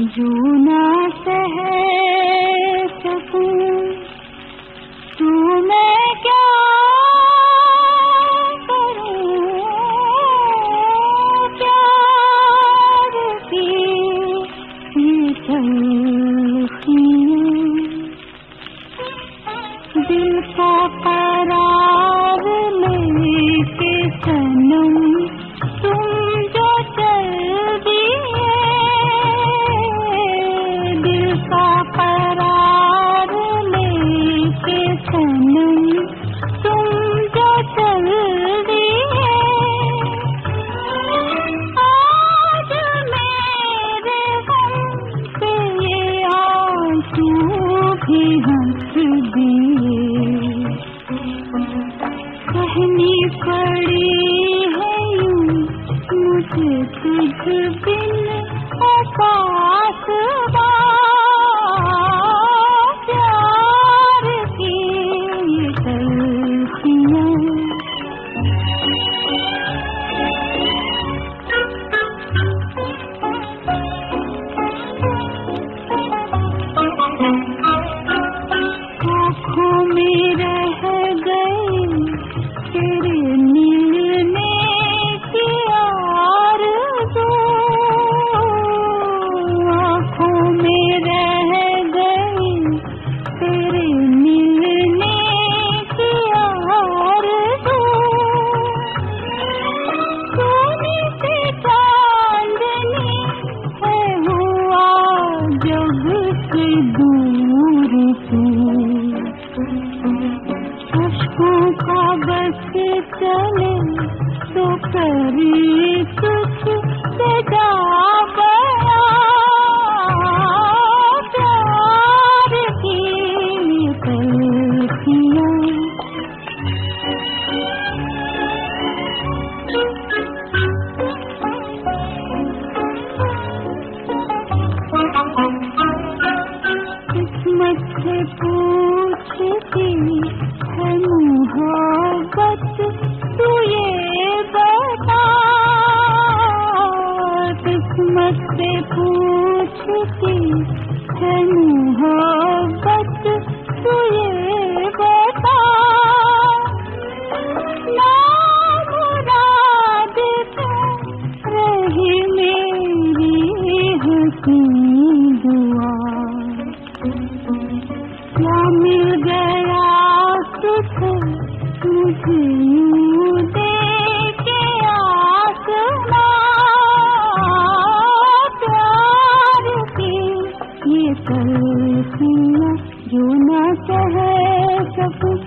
जो सह सकूँ तू मैं क्या करूँ? दिल को करार लेके सनम। भी हंस दिए। कहनी पड़ी है यूँ मुझे तुझ दूर का बस चले तो करी तो पूछती है मोहब्बत तू ये बता। किस्मत से पूछती है मोहब्बत मिल गया तुझे मुझे दे के आसमां। प्यार की जो न कह सकूँ